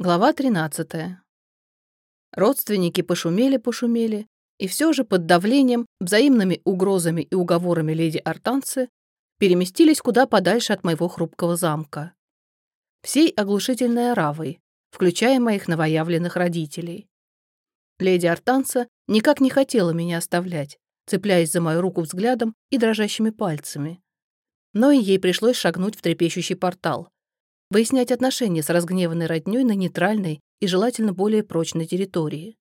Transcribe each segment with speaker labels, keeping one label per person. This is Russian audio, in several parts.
Speaker 1: Глава 13. Родственники пошумели-пошумели, и все же под давлением, взаимными угрозами и уговорами леди Артанцы переместились куда подальше от моего хрупкого замка. Всей оглушительной оравой, включая моих новоявленных родителей. Леди Артанца никак не хотела меня оставлять, цепляясь за мою руку взглядом и дрожащими пальцами. Но и ей пришлось шагнуть в трепещущий портал, выяснять отношения с разгневанной роднёй на нейтральной и желательно более прочной территории.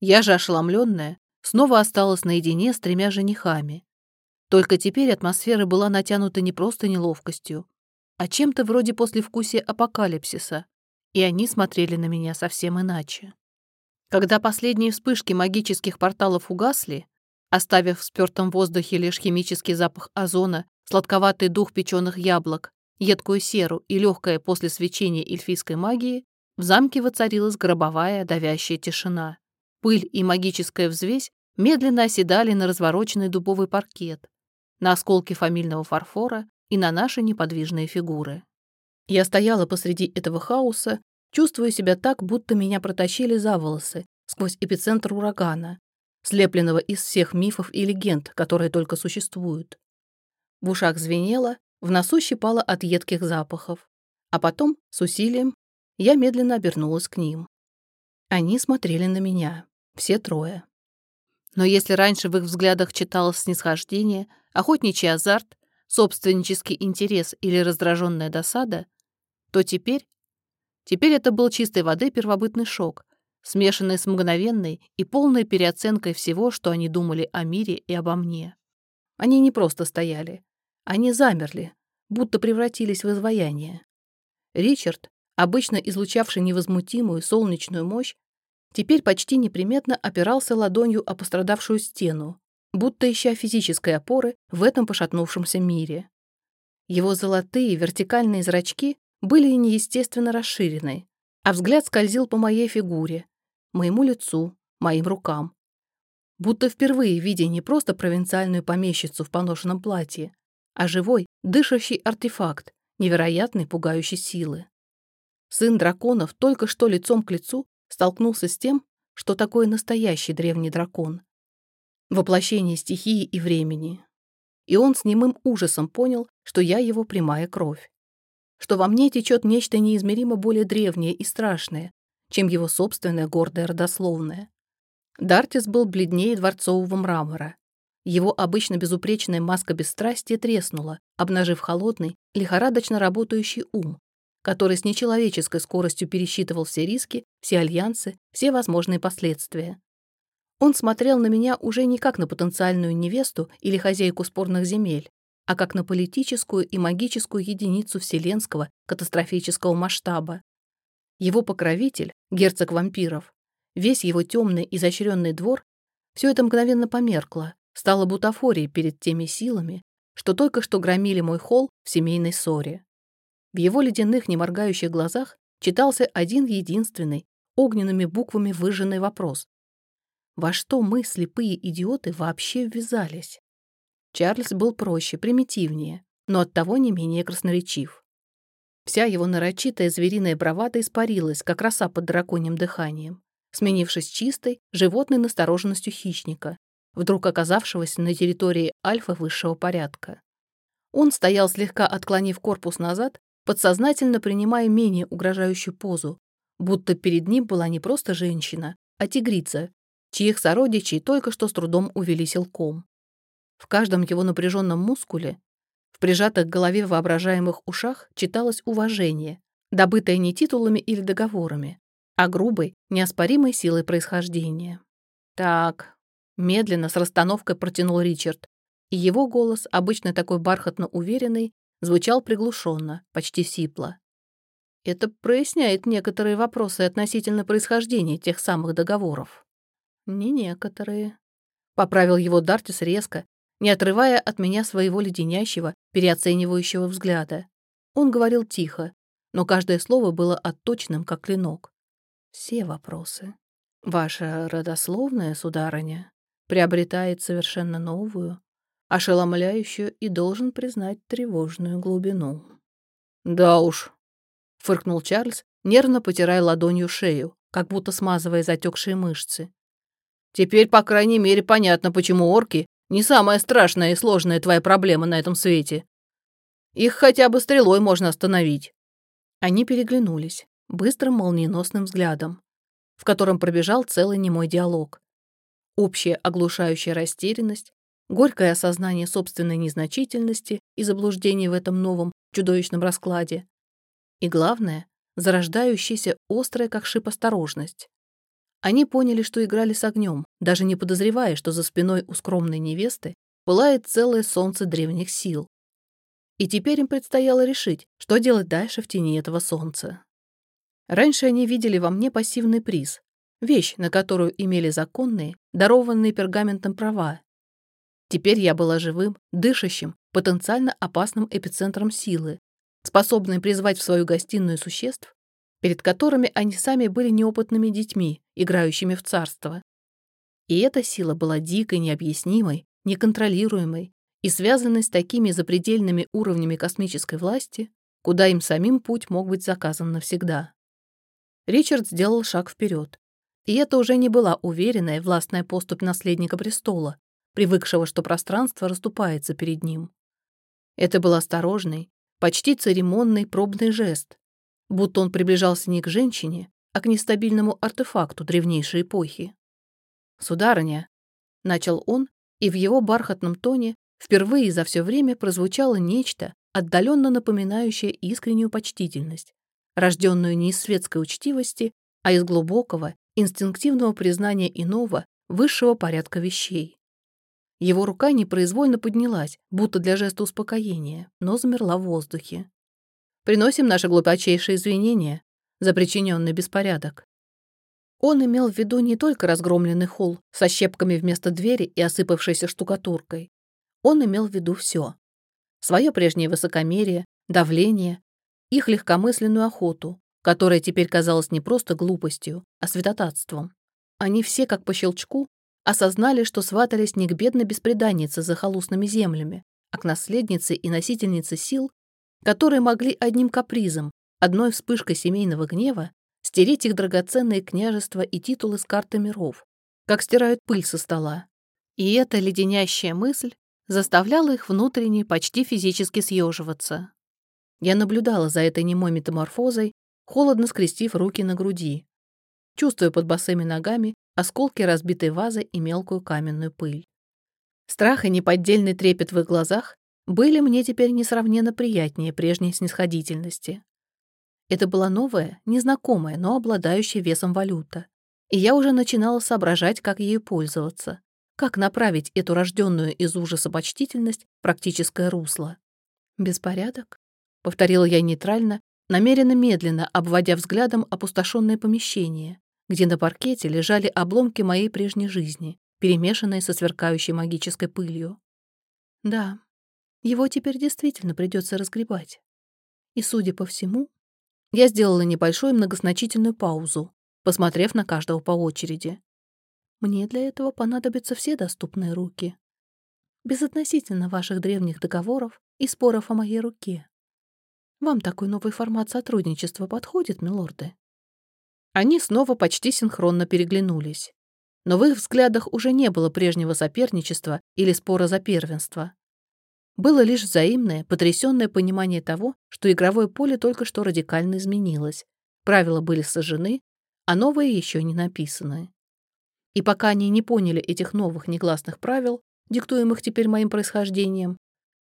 Speaker 1: Я же ошеломленная снова осталась наедине с тремя женихами. Только теперь атмосфера была натянута не просто неловкостью, а чем-то вроде послевкусия апокалипсиса, и они смотрели на меня совсем иначе. Когда последние вспышки магических порталов угасли, оставив в спёртом воздухе лишь химический запах озона, сладковатый дух печеных яблок едкую серу и легкое после свечения эльфийской магии, в замке воцарилась гробовая давящая тишина. Пыль и магическая взвесь медленно оседали на развороченный дубовый паркет, на осколки фамильного фарфора и на наши неподвижные фигуры. Я стояла посреди этого хаоса, чувствуя себя так, будто меня протащили за волосы сквозь эпицентр урагана, слепленного из всех мифов и легенд, которые только существуют. В ушах звенело, в носу щипало от едких запахов. А потом, с усилием, я медленно обернулась к ним. Они смотрели на меня, все трое. Но если раньше в их взглядах читалось снисхождение, охотничий азарт, собственнический интерес или раздраженная досада, то теперь... Теперь это был чистой воды первобытный шок, смешанный с мгновенной и полной переоценкой всего, что они думали о мире и обо мне. Они не просто стояли, они замерли, будто превратились в изваяние. Ричард, обычно излучавший невозмутимую солнечную мощь, теперь почти неприметно опирался ладонью о пострадавшую стену, будто ища физической опоры в этом пошатнувшемся мире. Его золотые вертикальные зрачки были неестественно расширены, а взгляд скользил по моей фигуре, моему лицу, моим рукам. Будто впервые видя не просто провинциальную помещицу в поношенном платье, а живой, дышащий артефакт невероятной пугающей силы. Сын драконов только что лицом к лицу столкнулся с тем, что такое настоящий древний дракон. Воплощение стихии и времени. И он с немым ужасом понял, что я его прямая кровь. Что во мне течет нечто неизмеримо более древнее и страшное, чем его собственная гордая родословная. Дартис был бледнее дворцового мрамора, его обычно безупречная маска бесстрастия треснула, обнажив холодный, лихорадочно работающий ум, который с нечеловеческой скоростью пересчитывал все риски, все альянсы, все возможные последствия. Он смотрел на меня уже не как на потенциальную невесту или хозяйку спорных земель, а как на политическую и магическую единицу вселенского катастрофического масштаба. Его покровитель, герцог вампиров, весь его темный изощренный двор, все это мгновенно померкло, стала бутафорией перед теми силами, что только что громили мой холл в семейной ссоре. В его ледяных, неморгающих глазах читался один единственный, огненными буквами выжженный вопрос. Во что мы, слепые идиоты, вообще ввязались? Чарльз был проще, примитивнее, но оттого не менее красноречив. Вся его нарочитая звериная бравада испарилась, как роса под драконьим дыханием, сменившись чистой, животной настороженностью хищника, вдруг оказавшегося на территории альфа высшего порядка. Он стоял слегка отклонив корпус назад, подсознательно принимая менее угрожающую позу, будто перед ним была не просто женщина, а тигрица, чьих сородичей только что с трудом увели силком. В каждом его напряженном мускуле, в прижатых голове воображаемых ушах читалось уважение, добытое не титулами или договорами, а грубой, неоспоримой силой происхождения. Так, Медленно, с расстановкой протянул Ричард. И его голос, обычно такой бархатно уверенный, звучал приглушенно, почти сипло. Это проясняет некоторые вопросы относительно происхождения тех самых договоров. Не некоторые. Поправил его Дартис резко, не отрывая от меня своего леденящего, переоценивающего взгляда. Он говорил тихо, но каждое слово было отточным, как клинок. Все вопросы. Ваша родословная, сударыня, приобретает совершенно новую, ошеломляющую и, должен признать, тревожную глубину. «Да уж», — фыркнул Чарльз, нервно потирая ладонью шею, как будто смазывая затекшие мышцы. «Теперь, по крайней мере, понятно, почему орки не самая страшная и сложная твоя проблема на этом свете. Их хотя бы стрелой можно остановить». Они переглянулись быстрым молниеносным взглядом, в котором пробежал целый немой диалог. Общая оглушающая растерянность, горькое осознание собственной незначительности и заблуждений в этом новом чудовищном раскладе. И главное, зарождающаяся острая, как шип, осторожность. Они поняли, что играли с огнем, даже не подозревая, что за спиной у скромной невесты пылает целое солнце древних сил. И теперь им предстояло решить, что делать дальше в тени этого солнца. Раньше они видели во мне пассивный приз, вещь, на которую имели законные, дарованные пергаментом права. Теперь я была живым, дышащим, потенциально опасным эпицентром силы, способным призвать в свою гостиную существ, перед которыми они сами были неопытными детьми, играющими в царство. И эта сила была дикой, необъяснимой, неконтролируемой и связанной с такими запредельными уровнями космической власти, куда им самим путь мог быть заказан навсегда. Ричард сделал шаг вперед. И это уже не была уверенная властная поступь наследника престола, привыкшего, что пространство расступается перед ним. Это был осторожный, почти церемонный пробный жест, будто он приближался не к женщине, а к нестабильному артефакту древнейшей эпохи. «Сударыня», — начал он, и в его бархатном тоне впервые за все время прозвучало нечто, отдаленно напоминающее искреннюю почтительность, рожденную не из светской учтивости, а из глубокого, инстинктивного признания иного, высшего порядка вещей. Его рука непроизвольно поднялась, будто для жеста успокоения, но замерла в воздухе. «Приносим наши глубочайшие извинения за причиненный беспорядок». Он имел в виду не только разгромленный холл со щепками вместо двери и осыпавшейся штукатуркой. Он имел в виду все. Свое прежнее высокомерие, давление, их легкомысленную охоту, которая теперь казалась не просто глупостью, а святотатством. Они все, как по щелчку, осознали, что сватались не к бедной беспреданнице за холустными землями, а к наследнице и носительнице сил, которые могли одним капризом, одной вспышкой семейного гнева стереть их драгоценные княжества и титулы с карты миров, как стирают пыль со стола. И эта леденящая мысль заставляла их внутренне почти физически съеживаться. Я наблюдала за этой немой метаморфозой, холодно скрестив руки на груди, чувствуя под босыми ногами осколки разбитой вазы и мелкую каменную пыль. Страх и неподдельный трепет в их глазах были мне теперь несравненно приятнее прежней снисходительности. Это была новая, незнакомая, но обладающая весом валюта. И я уже начинала соображать, как ею пользоваться, как направить эту рожденную из ужаса почтительность в практическое русло. Беспорядок? повторила я нейтрально, намеренно медленно обводя взглядом опустошенное помещение, где на паркете лежали обломки моей прежней жизни, перемешанные со сверкающей магической пылью. Да, его теперь действительно придется разгребать. И, судя по всему, я сделала небольшую многозначительную паузу, посмотрев на каждого по очереди. Мне для этого понадобятся все доступные руки. Безотносительно ваших древних договоров и споров о моей руке. Вам такой новый формат сотрудничества подходит, милорды?» Они снова почти синхронно переглянулись. Но в их взглядах уже не было прежнего соперничества или спора за первенство. Было лишь взаимное, потрясённое понимание того, что игровое поле только что радикально изменилось. Правила были сожжены, а новые еще не написаны. И пока они не поняли этих новых негласных правил, диктуемых теперь моим происхождением,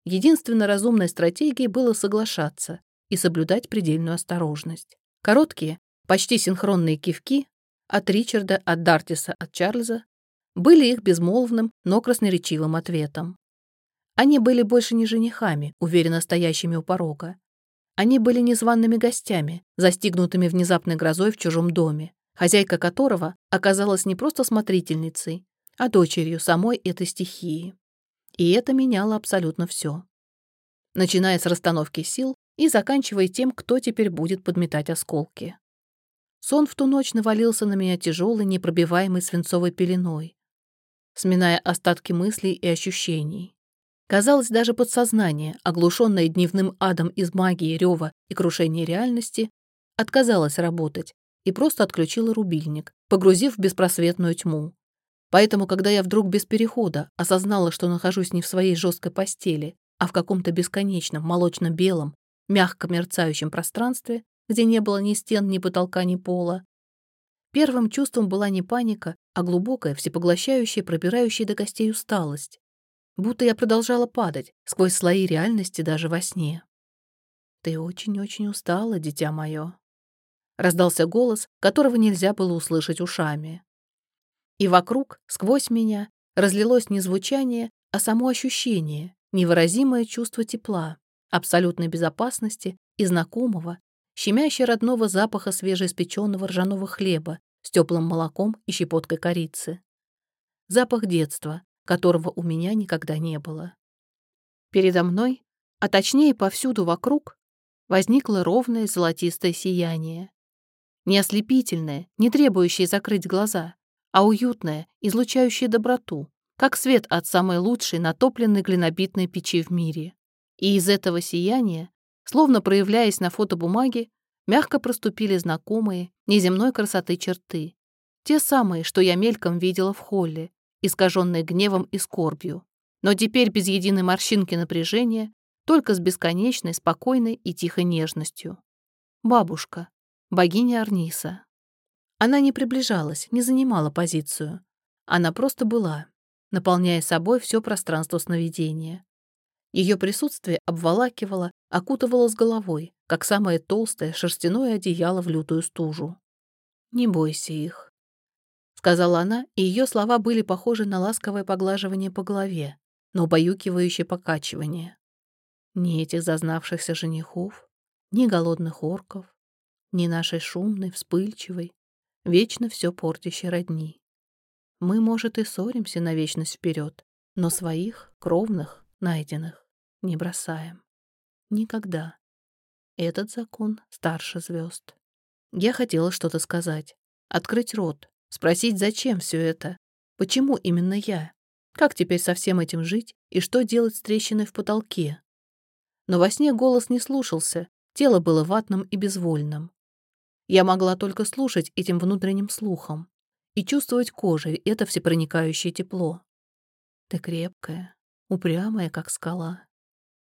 Speaker 1: Единственно разумной стратегией было соглашаться и соблюдать предельную осторожность. Короткие, почти синхронные кивки от Ричарда, от Дартиса, от Чарльза были их безмолвным, но красноречивым ответом. Они были больше не женихами, уверенно стоящими у порога. Они были незваными гостями, застигнутыми внезапной грозой в чужом доме, хозяйка которого оказалась не просто смотрительницей, а дочерью самой этой стихии. И это меняло абсолютно все. Начиная с расстановки сил и заканчивая тем, кто теперь будет подметать осколки. Сон в ту ночь навалился на меня тяжелой, непробиваемой свинцовой пеленой, сминая остатки мыслей и ощущений. Казалось, даже подсознание, оглушенное дневным адом из магии, рева и крушения реальности, отказалась работать и просто отключила рубильник, погрузив в беспросветную тьму. Поэтому, когда я вдруг без перехода осознала, что нахожусь не в своей жесткой постели, а в каком-то бесконечном молочно-белом, мягко мерцающем пространстве, где не было ни стен, ни потолка, ни пола, первым чувством была не паника, а глубокая, всепоглощающая, пробирающая до костей усталость. Будто я продолжала падать сквозь слои реальности даже во сне. «Ты очень-очень устала, дитя мое», — раздался голос, которого нельзя было услышать ушами. И вокруг, сквозь меня, разлилось не звучание, а само ощущение, невыразимое чувство тепла, абсолютной безопасности и знакомого, щемящего родного запаха свежеиспеченного ржаного хлеба с теплым молоком и щепоткой корицы. Запах детства, которого у меня никогда не было. Передо мной, а точнее повсюду вокруг, возникло ровное золотистое сияние. Не ослепительное, не требующее закрыть глаза, а уютное, излучающее доброту, как свет от самой лучшей натопленной глинобитной печи в мире. И из этого сияния, словно проявляясь на фотобумаге, мягко проступили знакомые, неземной красоты черты. Те самые, что я мельком видела в холле, искаженные гневом и скорбью. Но теперь без единой морщинки напряжения, только с бесконечной, спокойной и тихой нежностью. Бабушка, богиня Арниса. Она не приближалась, не занимала позицию. Она просто была, наполняя собой все пространство сновидения. Ее присутствие обволакивало, окутывало с головой, как самое толстое шерстяное одеяло в лютую стужу. «Не бойся их», — сказала она, и ее слова были похожи на ласковое поглаживание по голове, но убаюкивающее покачивание. Ни этих зазнавшихся женихов, ни голодных орков, ни нашей шумной, вспыльчивой, вечно все портящей родни. Мы, может, и ссоримся на вечность вперед, но своих, кровных, найденных, не бросаем. Никогда. Этот закон старше звезд. Я хотела что-то сказать, открыть рот, спросить, зачем все это, почему именно я, как теперь со всем этим жить и что делать с трещиной в потолке. Но во сне голос не слушался, тело было ватным и безвольным. Я могла только слушать этим внутренним слухом и чувствовать кожей это всепроникающее тепло. Ты крепкая, упрямая, как скала.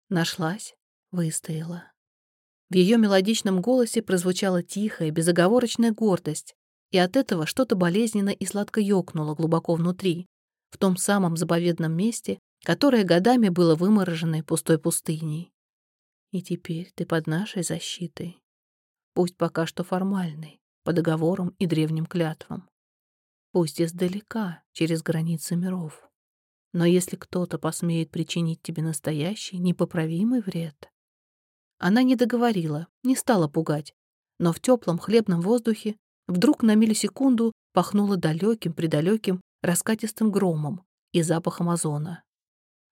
Speaker 1: Нашлась, выстояла. В ее мелодичном голосе прозвучала тихая, безоговорочная гордость, и от этого что-то болезненно и сладко ёкнуло глубоко внутри, в том самом заповедном месте, которое годами было вымороженной пустой пустыней. И теперь ты под нашей защитой. Пусть пока что формальной, по договорам и древним клятвам пусть издалека, через границы миров. Но если кто-то посмеет причинить тебе настоящий, непоправимый вред... Она не договорила, не стала пугать, но в теплом хлебном воздухе вдруг на миллисекунду пахнуло далеким, предалеким, раскатистым громом и запахом озона.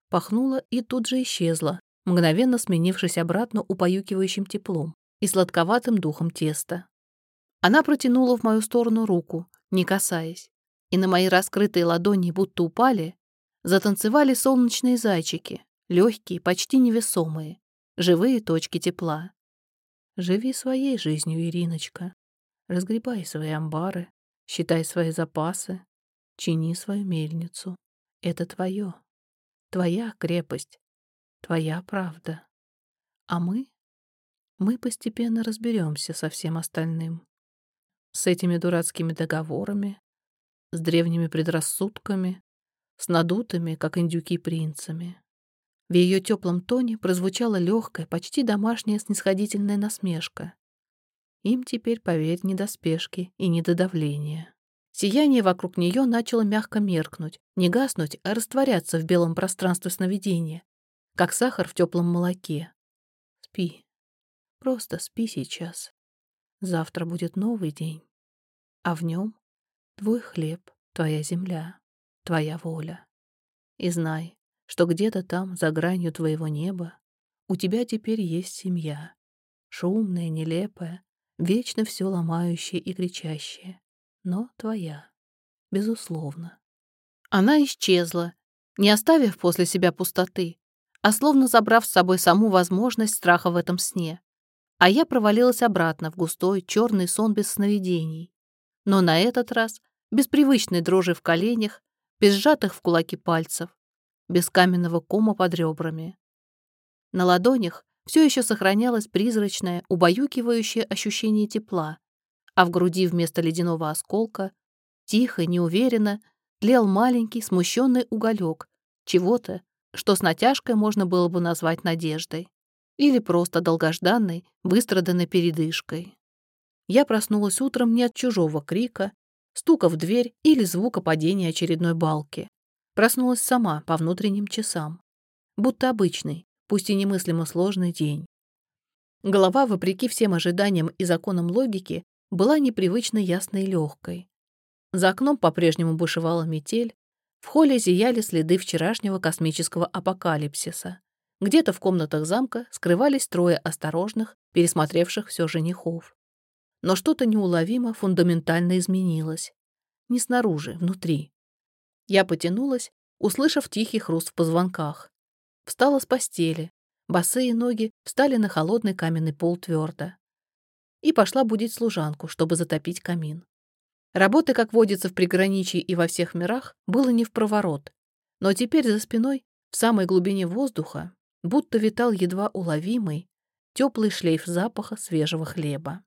Speaker 1: Пахнуло и тут же исчезло, мгновенно сменившись обратно упоюкивающим теплом и сладковатым духом теста. Она протянула в мою сторону руку, не касаясь, и на мои раскрытые ладони будто упали, затанцевали солнечные зайчики, легкие, почти невесомые, живые точки тепла. Живи своей жизнью, Ириночка. Разгребай свои амбары, считай свои запасы, чини свою мельницу. Это твое, твоя крепость, твоя правда. А мы? Мы постепенно разберемся со всем остальным. С этими дурацкими договорами, с древними предрассудками, с надутыми, как индюки, принцами. В ее теплом тоне прозвучала легкая, почти домашняя снисходительная насмешка. Им теперь, поверь, не до спешки и не до давления. Сияние вокруг нее начало мягко меркнуть, не гаснуть, а растворяться в белом пространстве сновидения, как сахар в теплом молоке. Спи. Просто спи сейчас. Завтра будет новый день, а в нем Твой хлеб, твоя земля, твоя воля. И знай, что где-то там, за гранью твоего неба, у тебя теперь есть семья, шумная, нелепая, вечно все ломающая и кричащая, но твоя, безусловно. Она исчезла, не оставив после себя пустоты, а словно забрав с собой саму возможность страха в этом сне. А я провалилась обратно в густой черный сон без сновидений. Но на этот раз без привычной дрожи в коленях, без сжатых в кулаки пальцев, без каменного кома под ребрами. На ладонях все еще сохранялось призрачное, убаюкивающее ощущение тепла, а в груди вместо ледяного осколка тихо, неуверенно тлел маленький смущенный уголек чего-то, что с натяжкой можно было бы назвать надеждой или просто долгожданной, выстраданной передышкой. Я проснулась утром не от чужого крика, стука в дверь или звука падения очередной балки. Проснулась сама по внутренним часам. Будто обычный, пусть и немыслимо сложный день. Голова, вопреки всем ожиданиям и законам логики, была непривычно ясной и легкой. За окном по-прежнему бушевала метель, в холле зияли следы вчерашнего космического апокалипсиса. Где-то в комнатах замка скрывались трое осторожных, пересмотревших все женихов. Но что-то неуловимо, фундаментально изменилось. Не снаружи, внутри. Я потянулась, услышав тихий хруст в позвонках. Встала с постели. Босые ноги встали на холодный каменный пол твердо. И пошла будить служанку, чтобы затопить камин. Работы, как водится в приграничье и во всех мирах, было не в проворот. Но теперь за спиной, в самой глубине воздуха, будто витал едва уловимый, теплый шлейф запаха свежего хлеба.